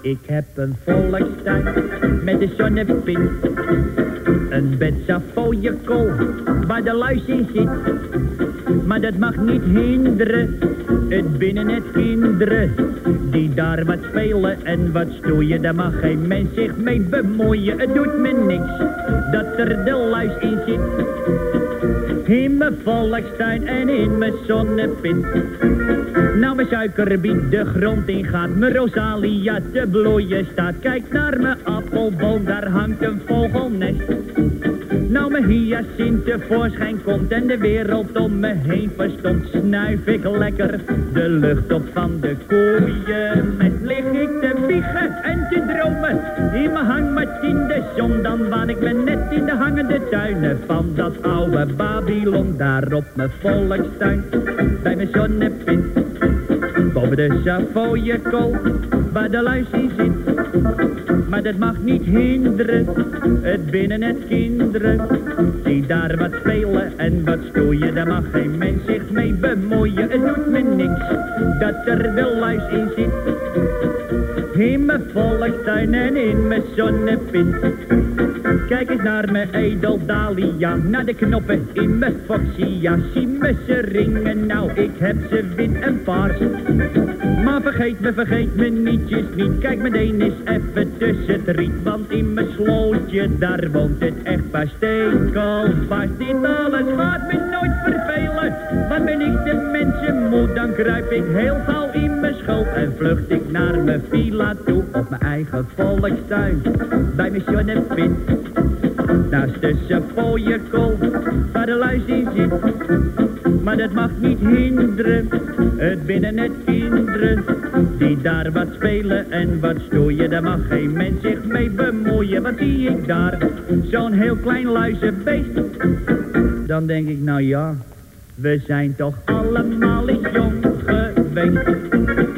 Ik heb een volkstuin met een zonnepin. Een bed kool waar de luis in zit. Maar dat mag niet hinderen, het binnen het kinderen. Die daar wat spelen en wat stoeien, daar mag geen mens zich mee bemoeien. Het doet me niks dat er de luis in zit. Volkstuin en in mijn zonnepin. Nou mijn suikerbiet de grond in gaat, mijn rosalia te bloeien staat. Kijk naar mijn appelboom, daar hangt een vogelnest. Nou mijn hyacint tevoorschijn komt en de wereld om me heen verstomt, snuif ik lekker de lucht op van de koeien. Met lig ik te wiegen en te in mijn hangmat in de zon, dan waan ik me net in de hangende tuinen van dat oude Babylon, daar op mijn volkstuin, bij mijn zonnepint. Boven de Savoyekool, waar de luis in zit. Maar dat mag niet hinderen, het binnen het kinderen. Die daar wat spelen en wat stoeien, daar mag geen mens zich mee bemoeien. Het doet me niks, dat er de luis in zit. In mijn volkstuin en in mijn zonnepint. Kijk eens naar mijn edeldalia, naar de knoppen in mijn foxia. Zie me ze ringen, nou ik heb ze wit en paars. Maar vergeet me, vergeet me nietjes niet. Kijk, meteen eens even tussen het riet. Want in mijn slootje, daar woont het echt paar stekelvast. Dit alles gaat me nooit. Want ben ik de mensen moe, dan kruip ik heel gauw in mijn schuld. En vlucht ik naar mijn villa toe, op mijn eigen volkstuin. Bij mijn John en Pin. Naast de kool, waar de luis in zit. Maar dat mag niet hinderen, het binnen het kinderen. Die daar wat spelen en wat stoeien, daar mag geen mens zich mee bemoeien. Wat zie ik daar, zo'n heel klein luizenbeest. Dan denk ik, nou ja, we zijn toch allemaal eens jong geweest.